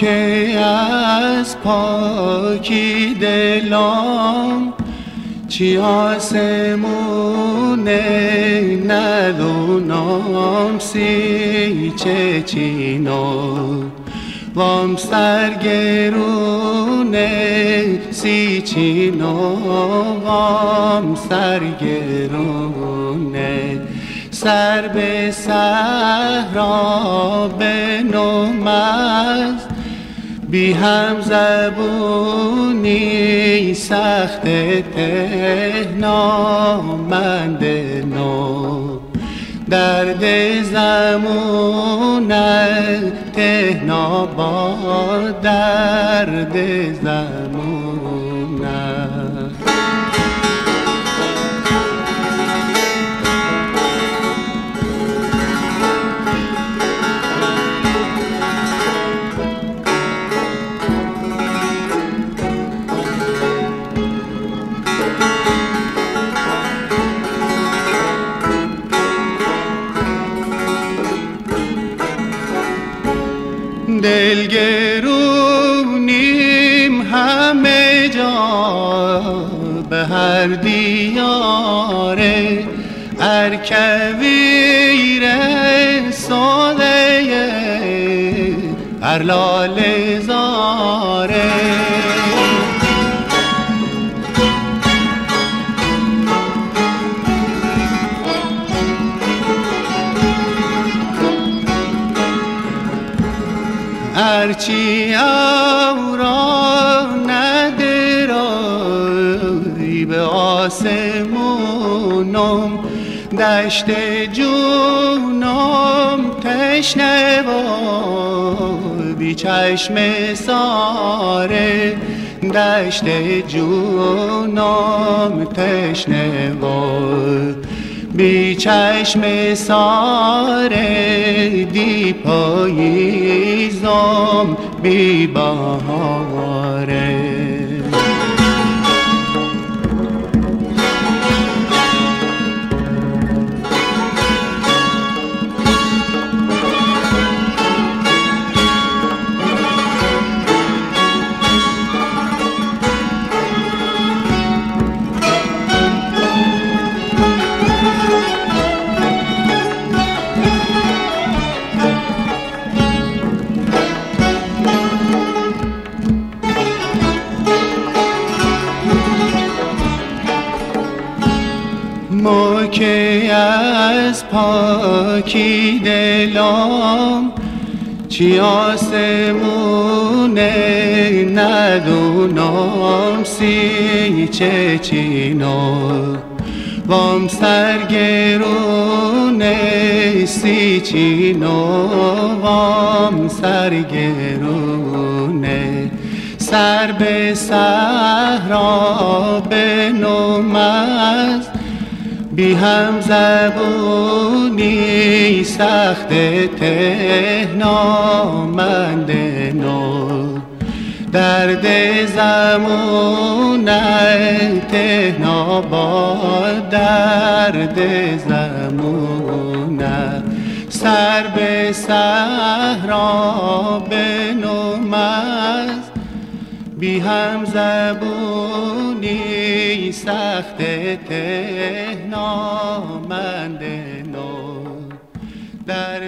که از پاکی دلام چی آسمونه ندونم سی چه چینو وام سرگرونه سی چینو وام سرگرونه سر به صحرا بی هم زبونی سخت تهنامند نو. درد زمون تهنا با درد زمون. دلگرونیم همه جا به هر دیاره ارکویر ساده هر لاله هرچی را ندرایی به آسمونم. دشت جونم تشنه و بی چشم ساره. دشت جونم تشنه و بی چشم ساره دی پاییزم بی بهاره که از پاکی دلام چی آسمونه ندونم سی چه چینو. وام سرگرونه سی وام سرگرونه سر به صحرا به نومست بی هم زبونی سخت تهنامند نو درد زمون تهنا با درد زمون سر به صحرا به نومست بی هم زبونی سخت تهنامند نو. درد